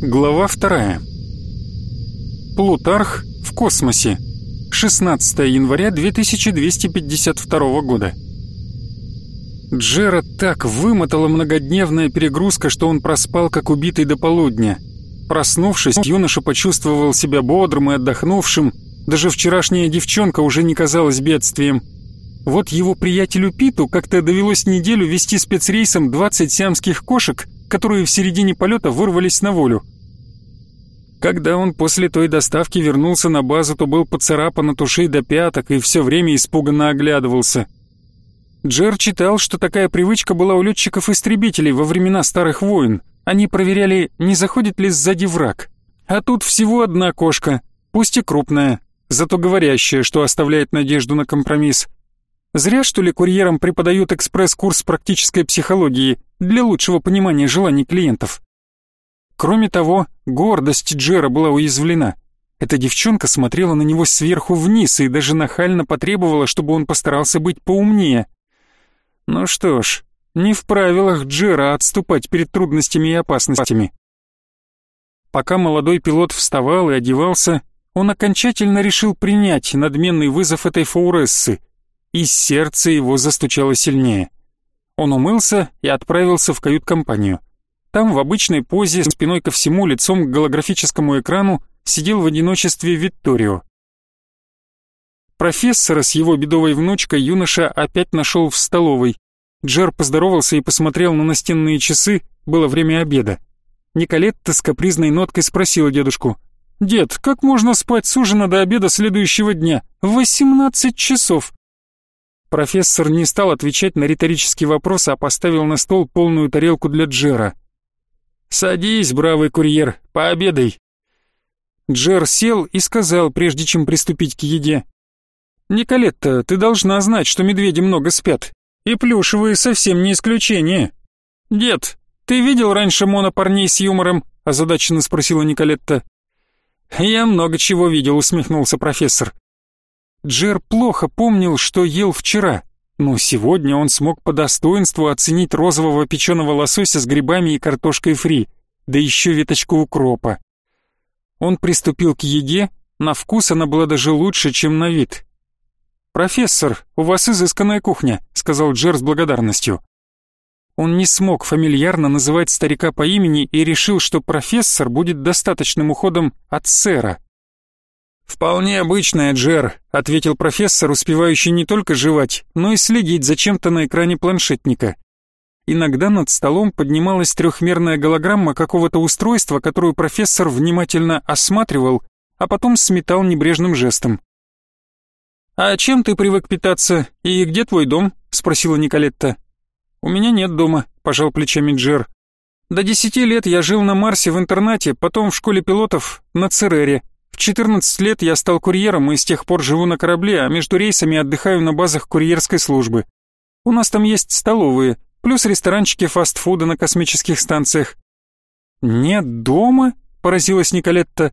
Глава вторая. Плутарх в космосе. 16 января 2252 года. Джера так вымотала многодневная перегрузка, что он проспал как убитый до полудня. Проснувшись, юноша почувствовал себя бодрым и отдохнувшим, даже вчерашняя девчонка уже не казалась бедствием. Вот его приятелю Питу как-то довелось неделю вести спецрейсом 20 сиамских кошек, которые в середине полета вырвались на волю. Когда он после той доставки вернулся на базу, то был поцарапан от ушей до пяток и все время испуганно оглядывался. Джер читал, что такая привычка была у летчиков-истребителей во времена старых войн. Они проверяли, не заходит ли сзади враг. А тут всего одна кошка, пусть и крупная, зато говорящая, что оставляет надежду на компромисс. Зря, что ли, курьерам преподают экспресс-курс практической психологии для лучшего понимания желаний клиентов. Кроме того, гордость Джера была уязвлена. Эта девчонка смотрела на него сверху вниз и даже нахально потребовала, чтобы он постарался быть поумнее. Ну что ж, не в правилах Джера отступать перед трудностями и опасностями. Пока молодой пилот вставал и одевался, он окончательно решил принять надменный вызов этой фаурессы, и сердце его застучало сильнее. Он умылся и отправился в кают-компанию. Там в обычной позе, спиной ко всему, лицом к голографическому экрану, сидел в одиночестве Витторио. Профессора с его бедовой внучкой юноша опять нашел в столовой. Джер поздоровался и посмотрел на настенные часы, было время обеда. Николетта с капризной ноткой спросила дедушку. «Дед, как можно спать с ужина до обеда следующего дня? Восемнадцать часов!» Профессор не стал отвечать на риторический вопрос, а поставил на стол полную тарелку для Джера. «Садись, бравый курьер, пообедай». Джер сел и сказал, прежде чем приступить к еде. «Николетта, ты должна знать, что медведи много спят. И плюшевые совсем не исключение. Дед, ты видел раньше монопарней с юмором?» озадаченно спросила Николетта. «Я много чего видел», усмехнулся профессор. Джер плохо помнил, что ел вчера, но сегодня он смог по достоинству оценить розового печеного лосося с грибами и картошкой фри, да еще веточку укропа. Он приступил к еде, на вкус она была даже лучше, чем на вид. «Профессор, у вас изысканная кухня», — сказал Джер с благодарностью. Он не смог фамильярно называть старика по имени и решил, что профессор будет достаточным уходом от сэра. «Вполне обычная, Джер», — ответил профессор, успевающий не только жевать, но и следить за чем-то на экране планшетника. Иногда над столом поднималась трехмерная голограмма какого-то устройства, которую профессор внимательно осматривал, а потом сметал небрежным жестом. «А чем ты привык питаться и где твой дом?» — спросила Николетта. «У меня нет дома», — пожал плечами Джер. «До десяти лет я жил на Марсе в интернате, потом в школе пилотов на Церере. В 14 лет я стал курьером и с тех пор живу на корабле, а между рейсами отдыхаю на базах курьерской службы. У нас там есть столовые, плюс ресторанчики фастфуда на космических станциях. «Нет дома?» — поразилась Николетта.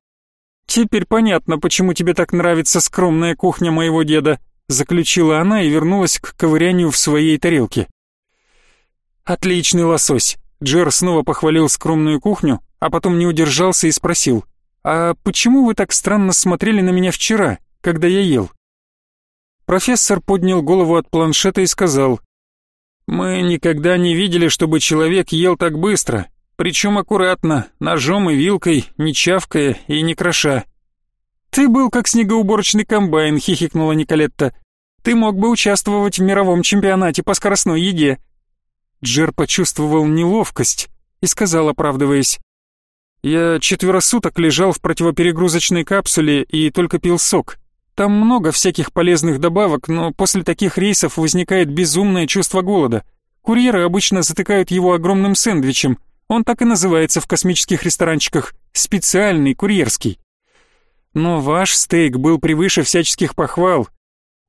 «Теперь понятно, почему тебе так нравится скромная кухня моего деда», — заключила она и вернулась к ковырянию в своей тарелке. «Отличный лосось!» Джер снова похвалил скромную кухню, а потом не удержался и спросил. «А почему вы так странно смотрели на меня вчера, когда я ел?» Профессор поднял голову от планшета и сказал, «Мы никогда не видели, чтобы человек ел так быстро, причем аккуратно, ножом и вилкой, не чавкая и не кроша». «Ты был как снегоуборочный комбайн», — хихикнула Николетта. «Ты мог бы участвовать в мировом чемпионате по скоростной еде». Джер почувствовал неловкость и сказал, оправдываясь, я четверо суток лежал в противоперегрузочной капсуле и только пил сок. Там много всяких полезных добавок, но после таких рейсов возникает безумное чувство голода. Курьеры обычно затыкают его огромным сэндвичем. Он так и называется в космических ресторанчиках «специальный курьерский». Но ваш стейк был превыше всяческих похвал.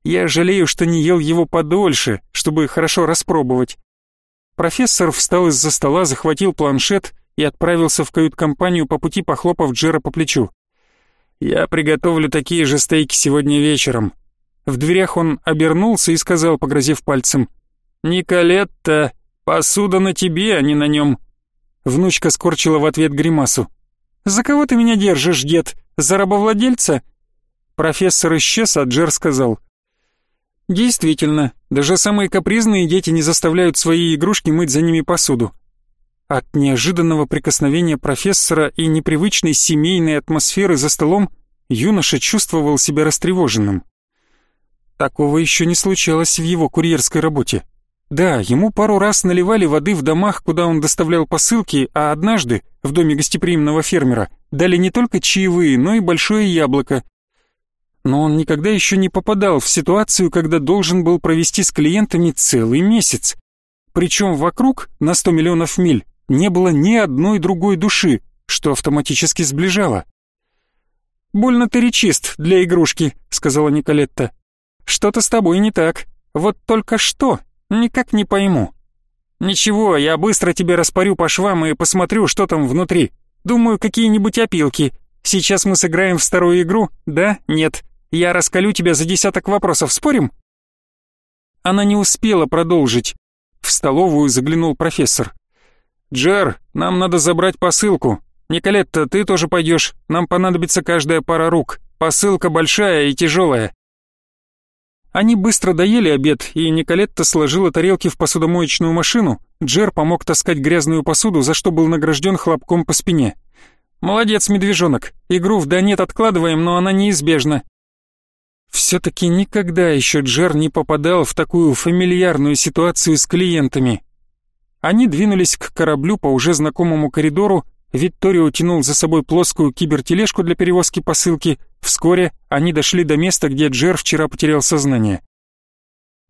Я жалею, что не ел его подольше, чтобы хорошо распробовать. Профессор встал из-за стола, захватил планшет и отправился в кают-компанию по пути, похлопав Джера по плечу. «Я приготовлю такие же стейки сегодня вечером». В дверях он обернулся и сказал, погрозив пальцем, «Николетта, посуда на тебе, а не на нем». Внучка скорчила в ответ гримасу. За кого ты меня держишь, дед? За рабовладельца?» Профессор исчез, а Джер сказал. «Действительно, даже самые капризные дети не заставляют свои игрушки мыть за ними посуду. От неожиданного прикосновения профессора и непривычной семейной атмосферы за столом юноша чувствовал себя растревоженным. Такого еще не случалось в его курьерской работе. Да, ему пару раз наливали воды в домах, куда он доставлял посылки, а однажды, в доме гостеприимного фермера, дали не только чаевые, но и большое яблоко. Но он никогда еще не попадал в ситуацию, когда должен был провести с клиентами целый месяц. Причем вокруг, на 100 миллионов миль, не было ни одной другой души, что автоматически сближало. «Больно ты речист для игрушки», — сказала Николетта. «Что-то с тобой не так. Вот только что, никак не пойму». «Ничего, я быстро тебе распорю по швам и посмотрю, что там внутри. Думаю, какие-нибудь опилки. Сейчас мы сыграем в старую игру? Да? Нет? Я раскалю тебя за десяток вопросов, спорим?» Она не успела продолжить. В столовую заглянул профессор. «Джер, нам надо забрать посылку. Николетта, ты тоже пойдешь. Нам понадобится каждая пара рук. Посылка большая и тяжелая». Они быстро доели обед, и Николетта сложила тарелки в посудомоечную машину. Джер помог таскать грязную посуду, за что был награжден хлопком по спине. «Молодец, медвежонок. Игру в да нет откладываем, но она неизбежна». Все-таки никогда еще Джер не попадал в такую фамильярную ситуацию с клиентами. Они двинулись к кораблю по уже знакомому коридору, Викторио тянул за собой плоскую кибертележку для перевозки посылки. Вскоре они дошли до места, где Джер вчера потерял сознание.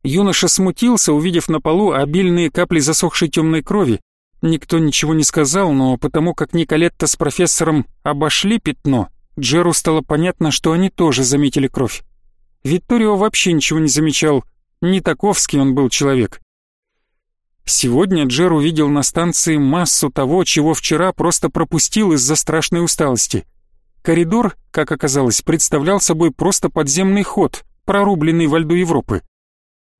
Юноша смутился, увидев на полу обильные капли засохшей темной крови. Никто ничего не сказал, но потому как Николетта с профессором обошли пятно, Джеру стало понятно, что они тоже заметили кровь. Викторио вообще ничего не замечал, не таковский он был человек. Сегодня Джер увидел на станции массу того, чего вчера просто пропустил из-за страшной усталости. Коридор, как оказалось, представлял собой просто подземный ход, прорубленный во льду Европы.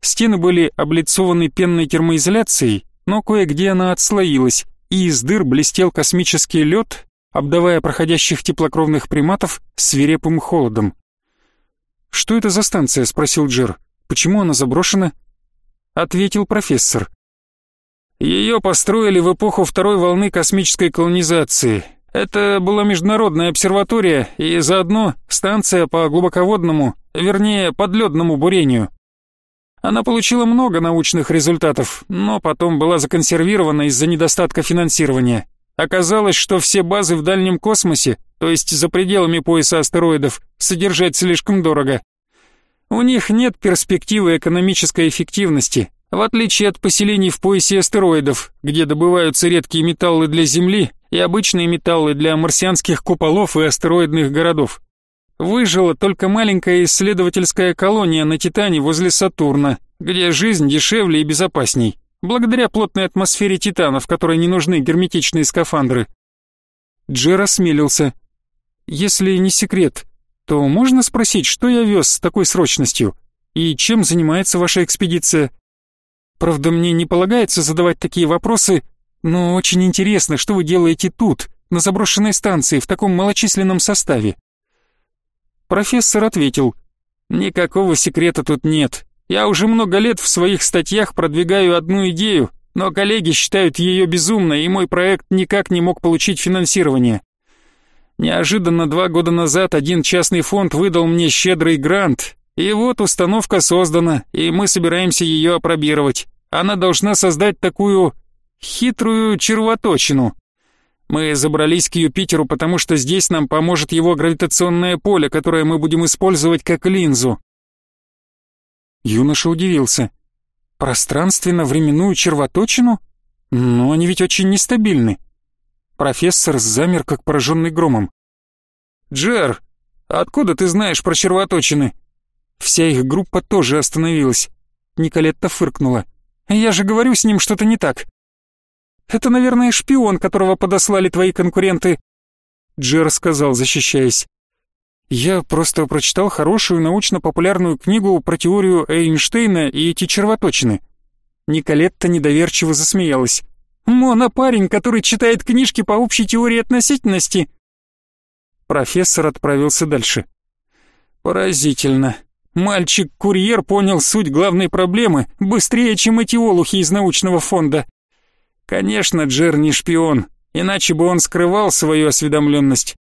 Стены были облицованы пенной термоизоляцией, но кое-где она отслоилась, и из дыр блестел космический лед, обдавая проходящих теплокровных приматов свирепым холодом. «Что это за станция?» — спросил Джер. «Почему она заброшена?» Ответил профессор. Ее построили в эпоху второй волны космической колонизации. Это была международная обсерватория и заодно станция по глубоководному, вернее, подледному бурению. Она получила много научных результатов, но потом была законсервирована из-за недостатка финансирования. Оказалось, что все базы в дальнем космосе, то есть за пределами пояса астероидов, содержать слишком дорого. У них нет перспективы экономической эффективности, в отличие от поселений в поясе астероидов, где добываются редкие металлы для Земли и обычные металлы для марсианских куполов и астероидных городов. Выжила только маленькая исследовательская колония на Титане возле Сатурна, где жизнь дешевле и безопасней, благодаря плотной атмосфере Титана, в которой не нужны герметичные скафандры. Джер осмелился. «Если не секрет, то можно спросить, что я вез с такой срочностью? И чем занимается ваша экспедиция?» Правда, мне не полагается задавать такие вопросы, но очень интересно, что вы делаете тут, на заброшенной станции, в таком малочисленном составе. Профессор ответил, «Никакого секрета тут нет. Я уже много лет в своих статьях продвигаю одну идею, но коллеги считают ее безумной, и мой проект никак не мог получить финансирование. Неожиданно два года назад один частный фонд выдал мне щедрый грант, и вот установка создана, и мы собираемся ее опробировать. Она должна создать такую хитрую червоточину. Мы забрались к Юпитеру, потому что здесь нам поможет его гравитационное поле, которое мы будем использовать как линзу. Юноша удивился. Пространственно-временную червоточину? Но они ведь очень нестабильны. Профессор замер, как пораженный громом. «Джер, откуда ты знаешь про червоточины?» Вся их группа тоже остановилась. Николетта фыркнула. «Я же говорю, с ним что-то не так». «Это, наверное, шпион, которого подослали твои конкуренты», Джер сказал, защищаясь. «Я просто прочитал хорошую научно-популярную книгу про теорию Эйнштейна и эти червоточины». Николетта недоверчиво засмеялась. «Мона парень, который читает книжки по общей теории относительности. Профессор отправился дальше. Поразительно. Мальчик-курьер понял суть главной проблемы быстрее, чем эти олухи из научного фонда. Конечно, Джер не шпион, иначе бы он скрывал свою осведомленность.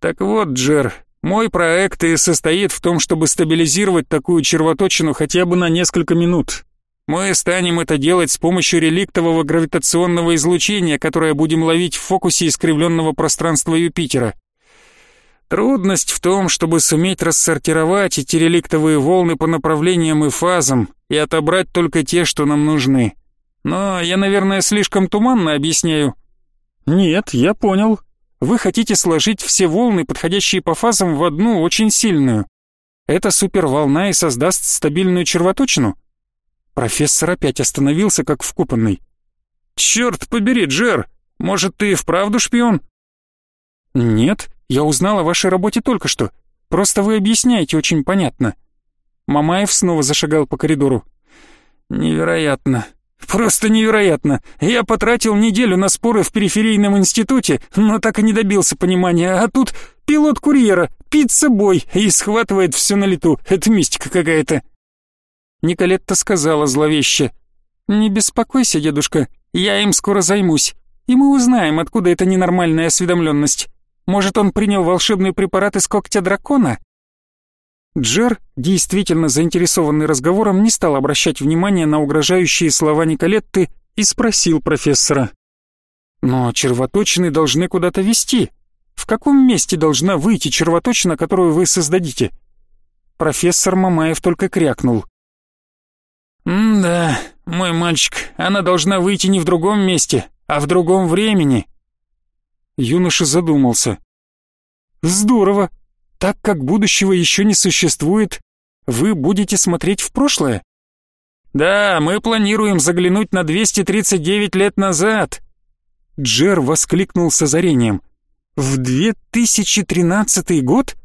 Так вот, Джер, мой проект и состоит в том, чтобы стабилизировать такую червоточину хотя бы на несколько минут. Мы станем это делать с помощью реликтового гравитационного излучения, которое будем ловить в фокусе искривленного пространства Юпитера. Трудность в том, чтобы суметь рассортировать эти реликтовые волны по направлениям и фазам и отобрать только те, что нам нужны. Но я, наверное, слишком туманно объясняю. Нет, я понял. Вы хотите сложить все волны, подходящие по фазам, в одну очень сильную. Эта суперволна и создаст стабильную червоточину? Профессор опять остановился, как вкупанный. «Черт побери, Джер! Может, ты и вправду шпион?» «Нет, я узнал о вашей работе только что. Просто вы объясняете очень понятно». Мамаев снова зашагал по коридору. «Невероятно. Просто невероятно. Я потратил неделю на споры в периферийном институте, но так и не добился понимания. А тут пилот курьера, пицца-бой, и схватывает все на лету. Это мистика какая-то. Николетта сказала зловеще. «Не беспокойся, дедушка, я им скоро займусь, и мы узнаем, откуда эта ненормальная осведомленность. Может, он принял волшебный препарат из когтя дракона?» Джер, действительно заинтересованный разговором, не стал обращать внимания на угрожающие слова Николетты и спросил профессора. «Но червоточины должны куда-то вести. В каком месте должна выйти червоточина, которую вы создадите?» Профессор Мамаев только крякнул. «М-да, мой мальчик, она должна выйти не в другом месте, а в другом времени». Юноша задумался. «Здорово. Так как будущего еще не существует, вы будете смотреть в прошлое?» «Да, мы планируем заглянуть на 239 лет назад». Джер воскликнул с озарением. «В 2013 год?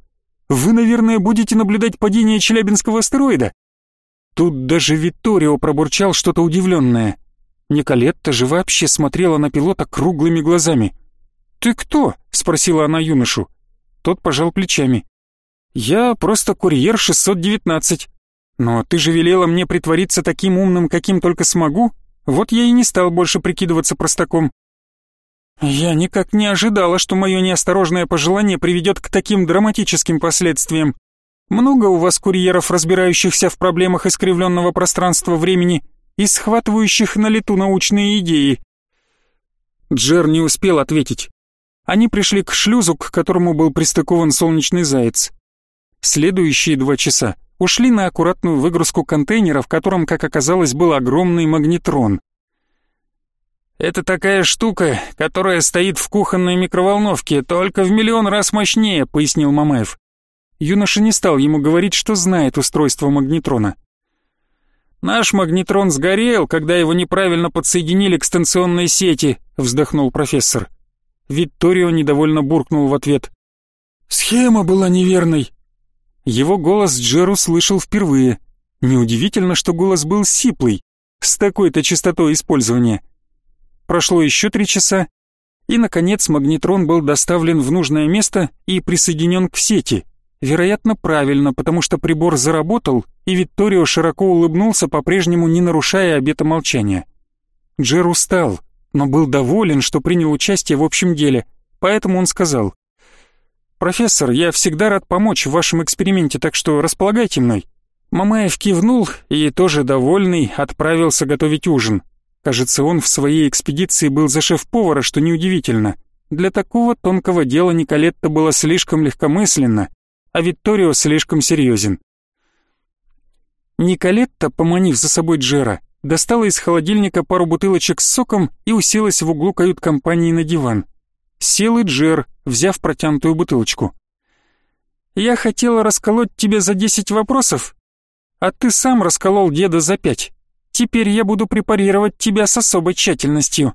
Вы, наверное, будете наблюдать падение Челябинского астероида?» Тут даже Витторио пробурчал что-то удивленное. Николетта же вообще смотрела на пилота круглыми глазами. «Ты кто?» — спросила она юношу. Тот пожал плечами. «Я просто курьер 619. Но ты же велела мне притвориться таким умным, каким только смогу. Вот я и не стал больше прикидываться простаком». «Я никак не ожидала, что мое неосторожное пожелание приведет к таким драматическим последствиям. Много у вас курьеров, разбирающихся в проблемах искривленного пространства-времени и схватывающих на лету научные идеи?» Джер не успел ответить. Они пришли к шлюзу, к которому был пристыкован солнечный заяц. Следующие два часа ушли на аккуратную выгрузку контейнера, в котором, как оказалось, был огромный магнетрон. «Это такая штука, которая стоит в кухонной микроволновке, только в миллион раз мощнее», — пояснил Мамаев. Юноша не стал ему говорить, что знает устройство магнетрона. «Наш магнетрон сгорел, когда его неправильно подсоединили к станционной сети», — вздохнул профессор. Витторио недовольно буркнул в ответ. «Схема была неверной». Его голос Джеру слышал впервые. Неудивительно, что голос был сиплый, с такой-то частотой использования. Прошло еще три часа, и, наконец, магнетрон был доставлен в нужное место и присоединен к сети. Вероятно, правильно, потому что прибор заработал, и Витторио широко улыбнулся, по-прежнему не нарушая обета молчания. Джер устал, но был доволен, что принял участие в общем деле, поэтому он сказал, «Профессор, я всегда рад помочь в вашем эксперименте, так что располагайте мной». Мамаев кивнул и, тоже довольный, отправился готовить ужин. Кажется, он в своей экспедиции был за шеф-повара, что неудивительно. Для такого тонкого дела Николетта была слишком легкомысленна, а Витторио слишком серьезен. Николетта, поманив за собой Джера, достала из холодильника пару бутылочек с соком и уселась в углу кают-компании на диван. Сел и Джер, взяв протянутую бутылочку. «Я хотела расколоть тебя за десять вопросов, а ты сам расколол деда за пять. Теперь я буду препарировать тебя с особой тщательностью».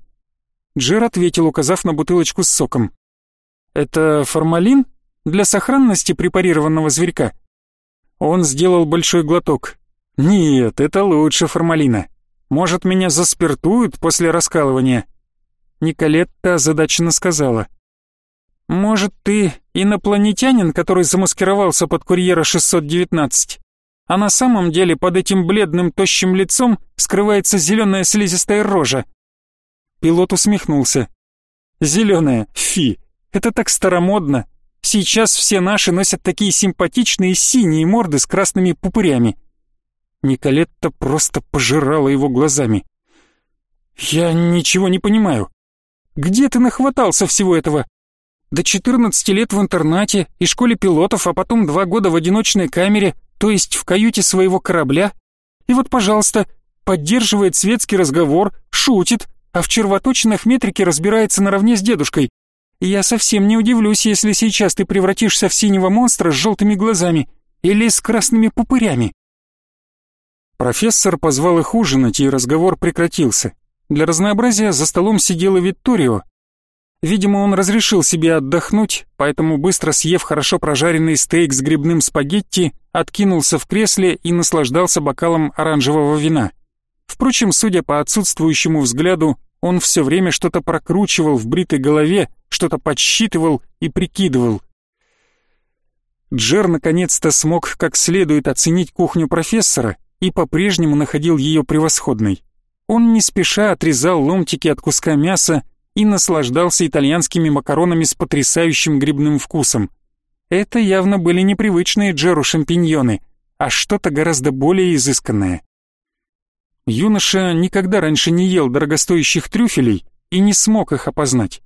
Джер ответил, указав на бутылочку с соком. «Это формалин?» для сохранности препарированного зверька. Он сделал большой глоток. Нет, это лучше формалина. Может, меня заспиртуют после раскалывания? Николетта озадаченно сказала. Может, ты инопланетянин, который замаскировался под курьера 619? А на самом деле под этим бледным тощим лицом скрывается зеленая слизистая рожа. Пилот усмехнулся. Зеленая, фи, это так старомодно. Сейчас все наши носят такие симпатичные синие морды с красными пупырями. Николетта просто пожирала его глазами. «Я ничего не понимаю. Где ты нахватался всего этого? До 14 лет в интернате и школе пилотов, а потом два года в одиночной камере, то есть в каюте своего корабля. И вот, пожалуйста, поддерживает светский разговор, шутит, а в червоточинах метрики разбирается наравне с дедушкой. Я совсем не удивлюсь, если сейчас ты превратишься в синего монстра с желтыми глазами или с красными пупырями. Профессор позвал их ужинать, и разговор прекратился. Для разнообразия за столом сидела Витторио. Видимо, он разрешил себе отдохнуть, поэтому быстро съев хорошо прожаренный стейк с грибным спагетти, откинулся в кресле и наслаждался бокалом оранжевого вина. Впрочем, судя по отсутствующему взгляду, он все время что-то прокручивал в бритой голове, что-то подсчитывал и прикидывал. Джер наконец-то смог как следует оценить кухню профессора и по-прежнему находил ее превосходной. Он не спеша отрезал ломтики от куска мяса и наслаждался итальянскими макаронами с потрясающим грибным вкусом. Это явно были непривычные Джеру шампиньоны, а что-то гораздо более изысканное. Юноша никогда раньше не ел дорогостоящих трюфелей и не смог их опознать.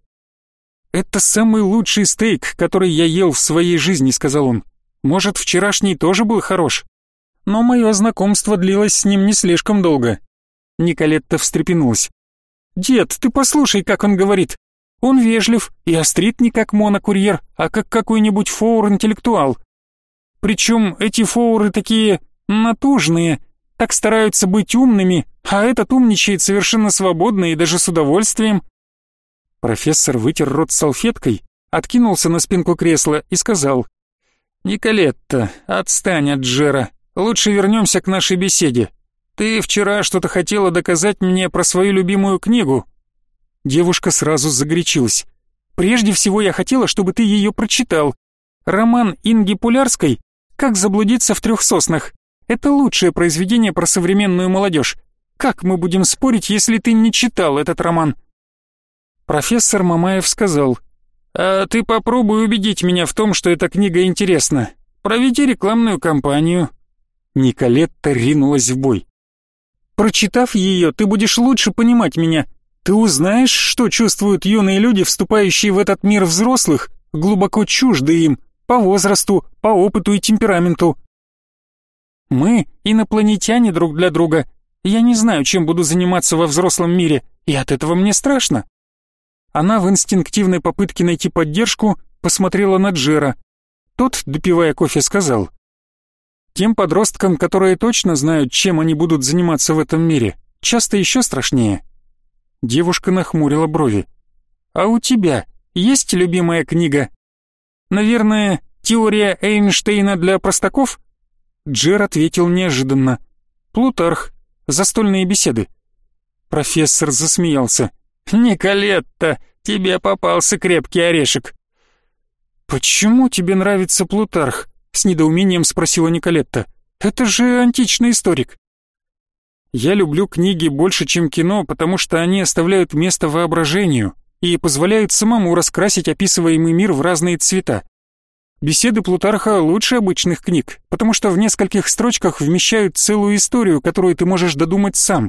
«Это самый лучший стейк, который я ел в своей жизни», — сказал он. «Может, вчерашний тоже был хорош?» Но мое знакомство длилось с ним не слишком долго. Николетта встрепенулась. «Дед, ты послушай, как он говорит. Он вежлив и острит не как монокурьер, а как какой-нибудь фоур-интеллектуал. Причем эти фоуры такие натужные, так стараются быть умными, а этот умничает совершенно свободно и даже с удовольствием». Профессор вытер рот салфеткой, откинулся на спинку кресла и сказал, «Николетта, отстань от Джера, лучше вернемся к нашей беседе. «Ты вчера что-то хотела доказать мне про свою любимую книгу». Девушка сразу загорячилась. «Прежде всего я хотела, чтобы ты ее прочитал. Роман Инги Пулярской «Как заблудиться в трех соснах». Это лучшее произведение про современную молодежь. Как мы будем спорить, если ты не читал этот роман?» Профессор Мамаев сказал, «А ты попробуй убедить меня в том, что эта книга интересна. Проведи рекламную кампанию». Николетта ринулась в бой. Прочитав ее, ты будешь лучше понимать меня. Ты узнаешь, что чувствуют юные люди, вступающие в этот мир взрослых, глубоко чужды им, по возрасту, по опыту и темпераменту. Мы инопланетяне друг для друга. Я не знаю, чем буду заниматься во взрослом мире, и от этого мне страшно. Она в инстинктивной попытке найти поддержку посмотрела на Джера. Тот, допивая кофе, сказал: тем подросткам, которые точно знают, чем они будут заниматься в этом мире, часто еще страшнее. Девушка нахмурила брови. «А у тебя есть любимая книга?» «Наверное, теория Эйнштейна для простаков?» Джер ответил неожиданно. «Плутарх. Застольные беседы». Профессор засмеялся. «Николетта, тебе попался крепкий орешек». «Почему тебе нравится Плутарх?» С недоумением спросила Николетта. «Это же античный историк». «Я люблю книги больше, чем кино, потому что они оставляют место воображению и позволяют самому раскрасить описываемый мир в разные цвета. Беседы Плутарха лучше обычных книг, потому что в нескольких строчках вмещают целую историю, которую ты можешь додумать сам.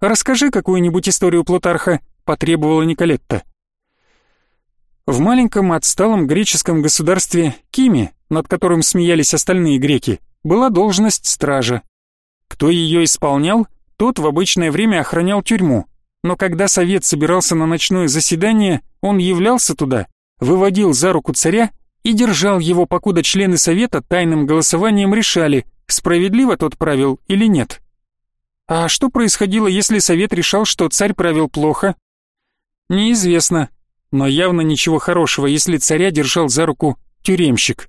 «Расскажи какую-нибудь историю Плутарха», — потребовала Николетта. В маленьком отсталом греческом государстве Киме над которым смеялись остальные греки, была должность стража. Кто ее исполнял, тот в обычное время охранял тюрьму. Но когда совет собирался на ночное заседание, он являлся туда, выводил за руку царя и держал его, покуда члены совета тайным голосованием решали, справедливо тот правил или нет. А что происходило, если совет решал, что царь правил плохо? Неизвестно, но явно ничего хорошего, если царя держал за руку тюремщик.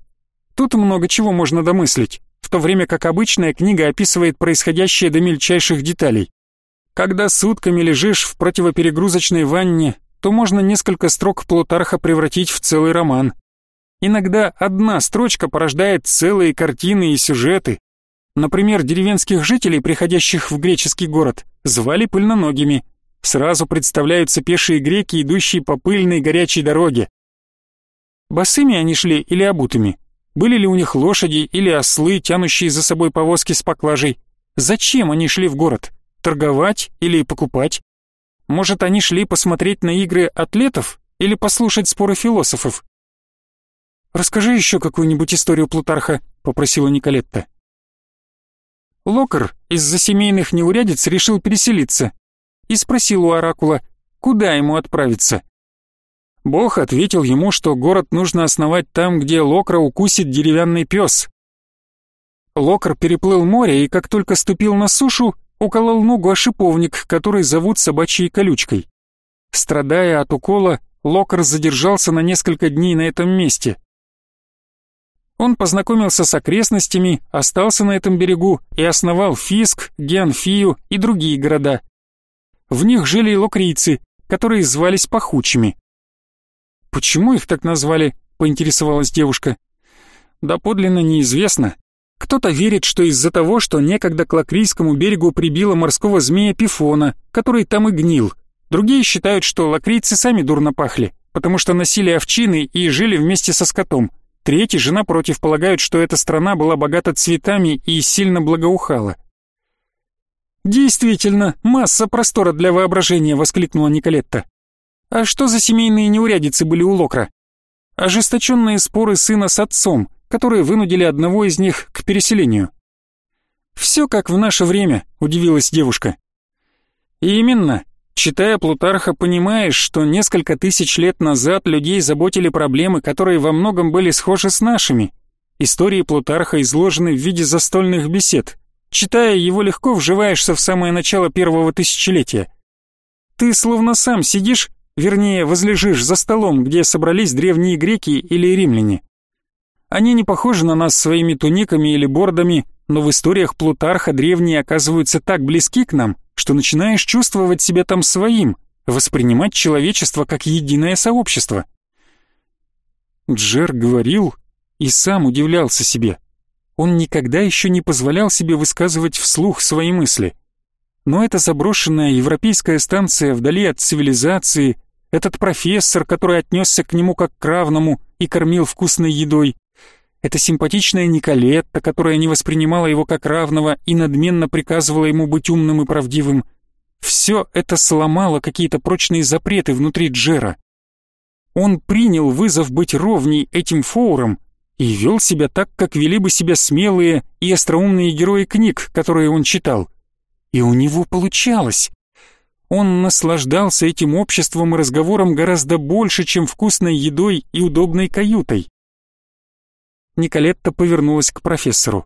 Тут много чего можно домыслить, в то время как обычная книга описывает происходящее до мельчайших деталей. Когда сутками лежишь в противоперегрузочной ванне, то можно несколько строк Плутарха превратить в целый роман. Иногда одна строчка порождает целые картины и сюжеты. Например, деревенских жителей, приходящих в греческий город, звали пыльноногими. Сразу представляются пешие греки, идущие по пыльной горячей дороге. Босыми они шли или обутыми? Были ли у них лошади или ослы, тянущие за собой повозки с поклажей? Зачем они шли в город? Торговать или покупать? Может, они шли посмотреть на игры атлетов или послушать споры философов? «Расскажи еще какую-нибудь историю Плутарха», — попросила Николетта. Локер из-за семейных неурядиц решил переселиться и спросил у Оракула, куда ему отправиться. Бог ответил ему, что город нужно основать там, где Локра укусит деревянный пес. Локр переплыл море и как только ступил на сушу, уколол ногу о шиповник, который зовут собачьей колючкой. Страдая от укола, Локр задержался на несколько дней на этом месте. Он познакомился с окрестностями, остался на этом берегу и основал Фиск, Геанфию и другие города. В них жили локрийцы, которые звались пахучими. «Почему их так назвали?» — поинтересовалась девушка. «Да подлинно неизвестно. Кто-то верит, что из-за того, что некогда к Лакрийскому берегу прибило морского змея Пифона, который там и гнил. Другие считают, что лакрийцы сами дурно пахли, потому что носили овчины и жили вместе со скотом. Третьи же, напротив, полагают, что эта страна была богата цветами и сильно благоухала. «Действительно, масса простора для воображения!» — воскликнула Николетта. «А что за семейные неурядицы были у Локра?» «Ожесточенные споры сына с отцом, которые вынудили одного из них к переселению». «Все как в наше время», — удивилась девушка. «Именно. Читая Плутарха, понимаешь, что несколько тысяч лет назад людей заботили проблемы, которые во многом были схожи с нашими. Истории Плутарха изложены в виде застольных бесед. Читая его, легко вживаешься в самое начало первого тысячелетия. Ты словно сам сидишь, вернее, возлежишь за столом, где собрались древние греки или римляне. Они не похожи на нас своими туниками или бордами, но в историях Плутарха древние оказываются так близки к нам, что начинаешь чувствовать себя там своим, воспринимать человечество как единое сообщество. Джер говорил и сам удивлялся себе. Он никогда еще не позволял себе высказывать вслух свои мысли. Но эта заброшенная европейская станция вдали от цивилизации, этот профессор, который отнесся к нему как к равному и кормил вкусной едой, эта симпатичная Николетта, которая не воспринимала его как равного и надменно приказывала ему быть умным и правдивым. Все это сломало какие-то прочные запреты внутри Джера. Он принял вызов быть ровней этим фоуром и вел себя так, как вели бы себя смелые и остроумные герои книг, которые он читал. И у него получалось. Он наслаждался этим обществом и разговором гораздо больше, чем вкусной едой и удобной каютой. Николетта повернулась к профессору.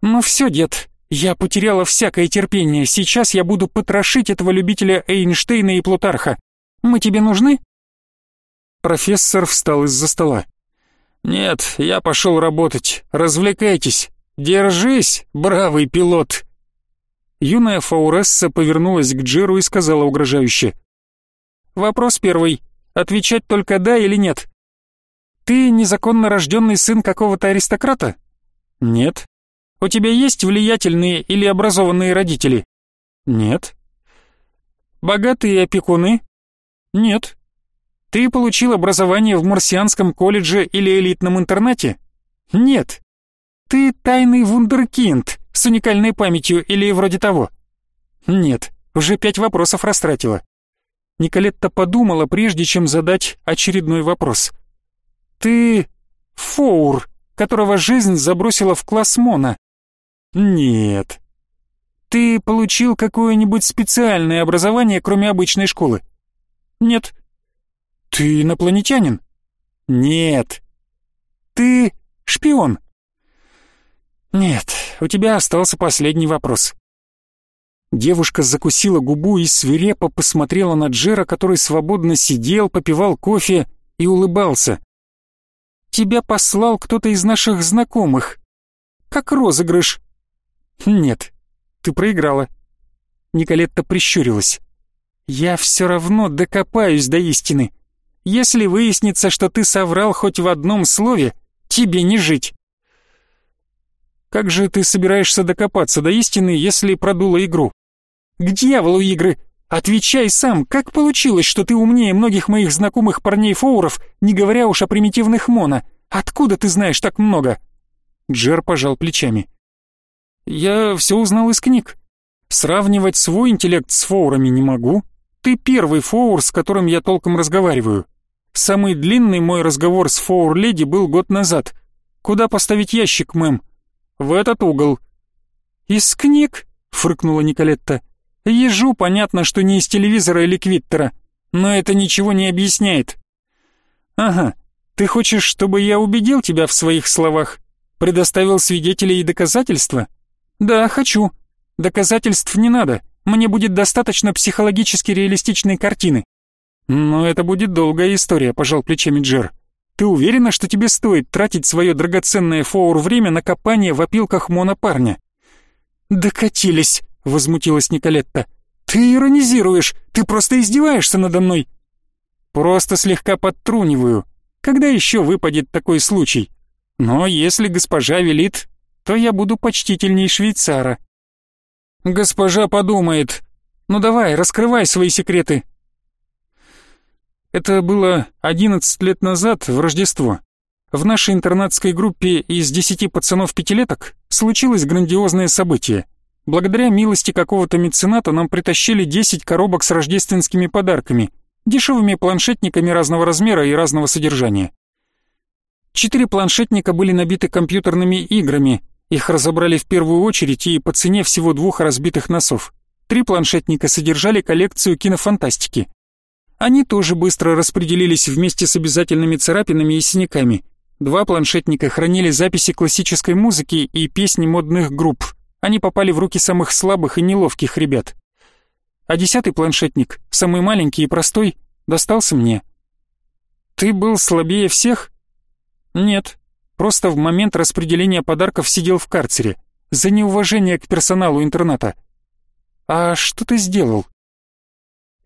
«Ну все, дед, я потеряла всякое терпение. Сейчас я буду потрошить этого любителя Эйнштейна и Плутарха. Мы тебе нужны?» Профессор встал из-за стола. «Нет, я пошел работать. Развлекайтесь. Держись, бравый пилот!» Юная Фауресса повернулась к Джеру и сказала угрожающе. «Вопрос первый. Отвечать только «да» или «нет». Ты незаконно рожденный сын какого-то аристократа? Нет. У тебя есть влиятельные или образованные родители? Нет. Богатые опекуны? Нет. Ты получил образование в марсианском колледже или элитном интернате? Нет. Ты тайный вундеркинд с уникальной памятью или вроде того? Нет. Уже пять вопросов растратила. Николетта подумала, прежде чем задать очередной вопрос. Ты Фоур, которого жизнь забросила в класс Мона? Нет. Ты получил какое-нибудь специальное образование, кроме обычной школы? Нет. Ты инопланетянин? Нет. Ты шпион? Нет, у тебя остался последний вопрос. Девушка закусила губу и свирепо посмотрела на Джера, который свободно сидел, попивал кофе и улыбался. Тебя послал кто-то из наших знакомых. Как розыгрыш. Нет, ты проиграла. Николетта прищурилась. Я все равно докопаюсь до истины. Если выяснится, что ты соврал хоть в одном слове, тебе не жить. Как же ты собираешься докопаться до истины, если продула игру? К дьяволу игры! Отвечай сам, как получилось, что ты умнее многих моих знакомых парней-фоуров, не говоря уж о примитивных моно? Откуда ты знаешь так много?» Джер пожал плечами. «Я все узнал из книг. Сравнивать свой интеллект с фоурами не могу. Ты первый фоур, с которым я толком разговариваю. Самый длинный мой разговор с фоур-леди был год назад. Куда поставить ящик, мэм? В этот угол». «Из книг?» — фыркнула Николетта. «Ежу понятно, что не из телевизора или квиттера, но это ничего не объясняет». «Ага, ты хочешь, чтобы я убедил тебя в своих словах? Предоставил свидетелей и доказательства? Да, хочу. Доказательств не надо. Мне будет достаточно психологически реалистичной картины. Но это будет долгая история, пожал плечами Джер. Ты уверена, что тебе стоит тратить свое драгоценное фоур время на копание в опилках монопарня? Докатились, возмутилась Николетта. Ты иронизируешь, ты просто издеваешься надо мной. Просто слегка подтруниваю, когда еще выпадет такой случай? Но если госпожа велит, то я буду почтительней швейцара. Госпожа подумает. Ну давай, раскрывай свои секреты. Это было 11 лет назад, в Рождество. В нашей интернатской группе из 10 пацанов-пятилеток случилось грандиозное событие. Благодаря милости какого-то мецената нам притащили 10 коробок с рождественскими подарками — дешевыми планшетниками разного размера и разного содержания. Четыре планшетника были набиты компьютерными играми, их разобрали в первую очередь и по цене всего двух разбитых носов. Три планшетника содержали коллекцию кинофантастики. Они тоже быстро распределились вместе с обязательными царапинами и синяками. Два планшетника хранили записи классической музыки и песни модных групп. Они попали в руки самых слабых и неловких ребят а десятый планшетник, самый маленький и простой, достался мне. Ты был слабее всех? Нет, просто в момент распределения подарков сидел в карцере, за неуважение к персоналу интерната. А что ты сделал?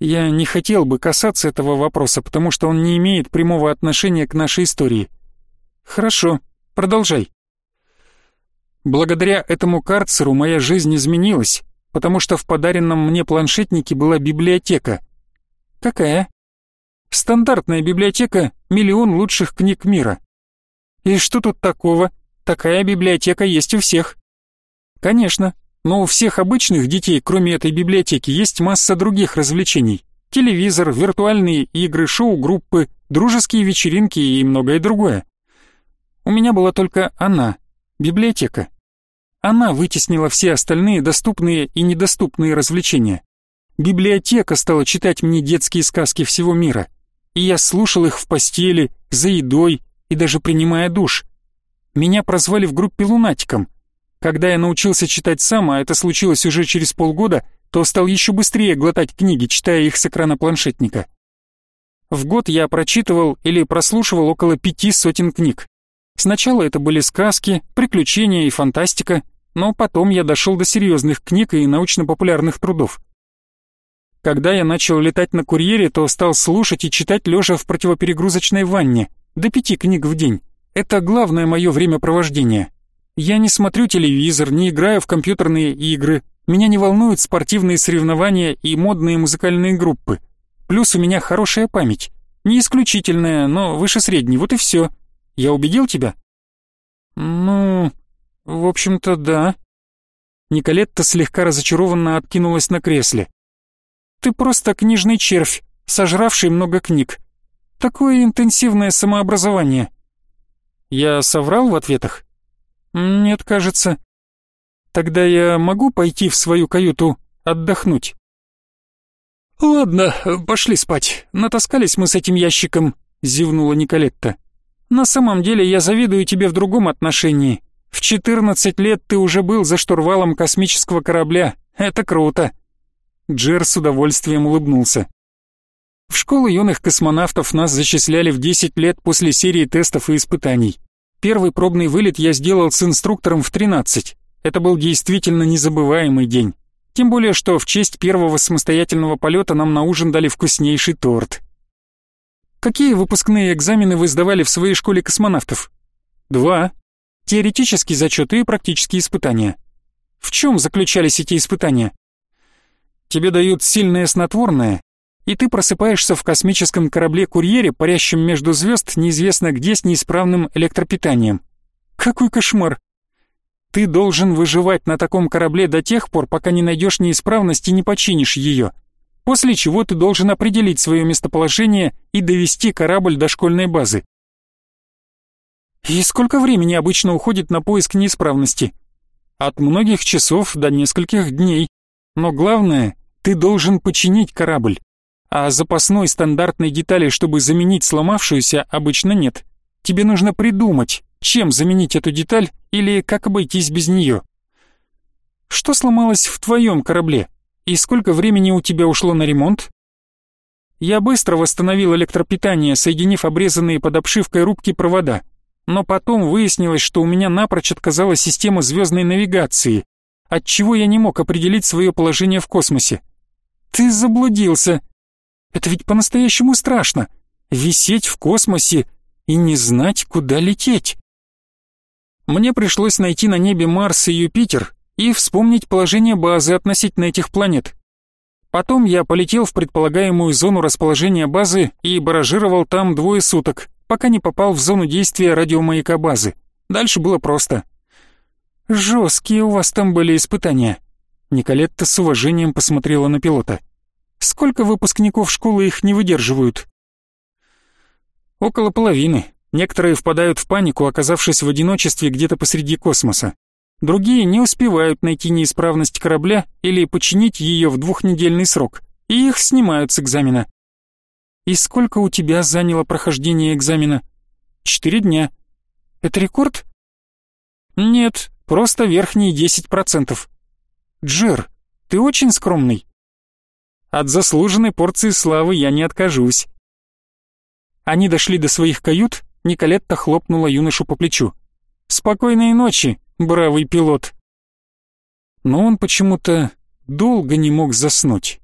Я не хотел бы касаться этого вопроса, потому что он не имеет прямого отношения к нашей истории. Хорошо, продолжай. Благодаря этому карцеру моя жизнь изменилась, потому что в подаренном мне планшетнике была библиотека. Какая? Стандартная библиотека «Миллион лучших книг мира». И что тут такого? Такая библиотека есть у всех. Конечно, но у всех обычных детей, кроме этой библиотеки, есть масса других развлечений. Телевизор, виртуальные игры, шоу-группы, дружеские вечеринки и многое другое. У меня была только она, библиотека. Она вытеснила все остальные доступные и недоступные развлечения. Библиотека стала читать мне детские сказки всего мира, и я слушал их в постели, за едой и даже принимая душ. Меня прозвали в группе лунатиком. Когда я научился читать сам, а это случилось уже через полгода, то стал еще быстрее глотать книги, читая их с экрана планшетника. В год я прочитывал или прослушивал около пяти сотен книг. Сначала это были сказки, приключения и фантастика, но потом я дошел до серьезных книг и научно-популярных трудов. Когда я начал летать на курьере, то стал слушать и читать лежа в противоперегрузочной ванне, до пяти книг в день. Это главное мое времяпровождение. Я не смотрю телевизор, не играю в компьютерные игры, меня не волнуют спортивные соревнования и модные музыкальные группы. Плюс у меня хорошая память. Не исключительная, но выше средней, вот и все. Я убедил тебя? Ну, «В общем-то, да». Николетта слегка разочарованно откинулась на кресле. «Ты просто книжный червь, сожравший много книг. Такое интенсивное самообразование». «Я соврал в ответах?» «Нет, кажется». «Тогда я могу пойти в свою каюту отдохнуть?» «Ладно, пошли спать. Натаскались мы с этим ящиком», — зевнула Николетта. «На самом деле я завидую тебе в другом отношении. В 14 лет ты уже был за штурвалом космического корабля. Это круто. Джер с удовольствием улыбнулся. В школу юных космонавтов нас зачисляли в 10 лет после серии тестов и испытаний. Первый пробный вылет я сделал с инструктором в 13. Это был действительно незабываемый день. Тем более, что в честь первого самостоятельного полета нам на ужин дали вкуснейший торт. Какие выпускные экзамены вы сдавали в своей школе космонавтов? Два. Теоретический зачет и практические испытания. В чем заключались эти испытания? Тебе дают сильное снотворное, и ты просыпаешься в космическом корабле-курьере, парящем между звезд, неизвестно где, с неисправным электропитанием. Какой кошмар! Ты должен выживать на таком корабле до тех пор, пока не найдешь неисправность и не починишь ее после чего ты должен определить свое местоположение и довести корабль до школьной базы. И сколько времени обычно уходит на поиск неисправности? От многих часов до нескольких дней. Но главное, ты должен починить корабль. А запасной стандартной детали, чтобы заменить сломавшуюся, обычно нет. Тебе нужно придумать, чем заменить эту деталь или как обойтись без нее. Что сломалось в твоем корабле? И сколько времени у тебя ушло на ремонт? Я быстро восстановил электропитание, соединив обрезанные под обшивкой рубки провода. Но потом выяснилось, что у меня напрочь отказала система звездной навигации, отчего я не мог определить свое положение в космосе. Ты заблудился. Это ведь по-настоящему страшно. Висеть в космосе и не знать, куда лететь. Мне пришлось найти на небе Марс и Юпитер и вспомнить положение базы относительно этих планет. Потом я полетел в предполагаемую зону расположения базы и баражировал там двое суток, пока не попал в зону действия радиомаяка базы. Дальше было просто. «Жесткие у вас там были испытания». Николетта с уважением посмотрела на пилота. «Сколько выпускников школы их не выдерживают?» «Около половины. Некоторые впадают в панику, оказавшись в одиночестве где-то посреди космоса. Другие не успевают найти неисправность корабля или починить ее в двухнедельный срок, и их снимают с экзамена. И сколько у тебя заняло прохождение экзамена? Четыре дня. Это рекорд? Нет, просто верхние 10%. Джер, ты очень скромный. От заслуженной порции славы я не откажусь. Они дошли до своих кают, Николетта хлопнула юношу по плечу. «Спокойной ночи, бравый пилот. Но он почему-то долго не мог заснуть.